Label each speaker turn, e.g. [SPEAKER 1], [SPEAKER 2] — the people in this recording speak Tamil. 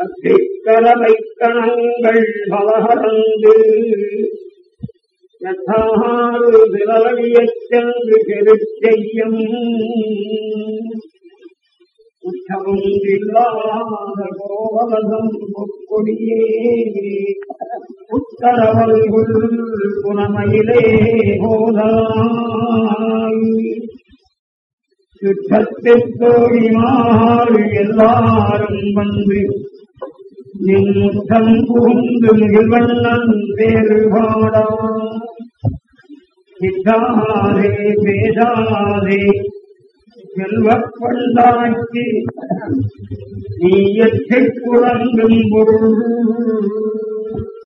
[SPEAKER 1] கத்திக்கரவை கணங்கள் பலகரந்து யதாறு விரலியச் சென்று பெருச்செய்யும் உற்சவம் இல்லாத கோவலதம் பொற்கொடியே உத்தரவல்குள் புனமையிலே போதாய் சுற்றத்திற்கோடிமாறு எல்லாரும் வந்து நின் முத்தம் நிகழ்வண்ணன் வேறுபாடா சித்தாரே பேசாதே செல்வப் நீ எச்சை புறங்கும் பொருள்.